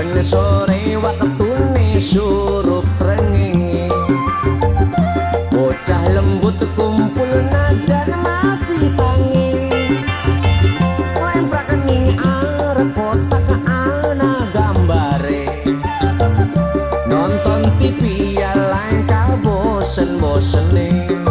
bengi sore waktu surup srengenge. Bocah lembut kumpul najan masih tangi Lemprak kening arep otak ana gambare. Nonton TV ya Bosen-bosen nih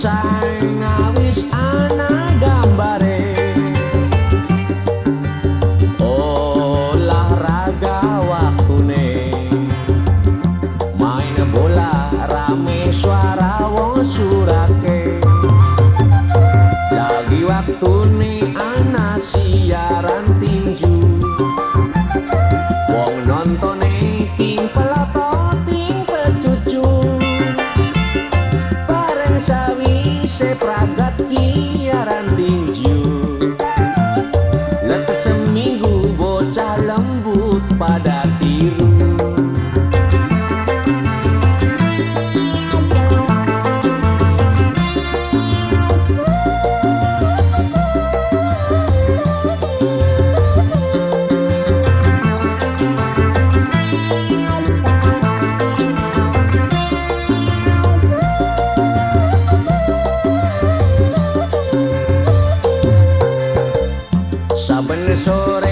Sang awis ana gambare. Olahraga waktune. Main bola rame suara wong surake. Lagi waktune ana Siaran tinju, wong nonton. そしうね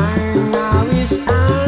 time I wish I